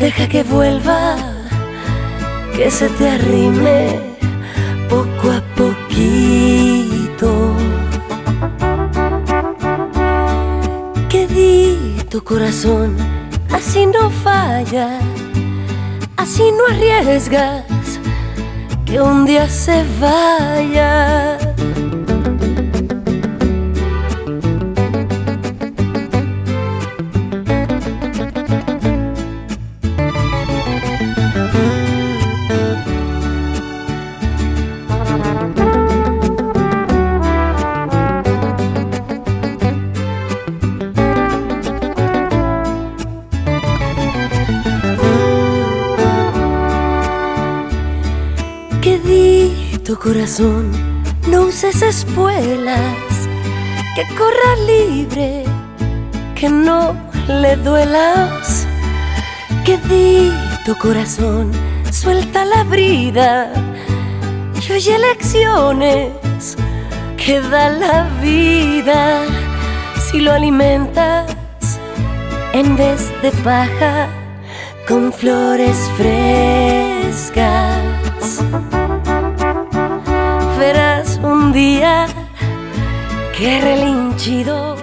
Deja que vuelva, que se te arrime poco a poquito. Que di tu corazón, así no falla, así no arriesgas que un día se vaya. Que di tu corazón, no uses espuelas, que corra libre, que no le duelas, que di tu corazón, suelta la brida y oye lecciones que da la vida si lo alimentas en vez de paja con flores frescas. Verás un día que relinchido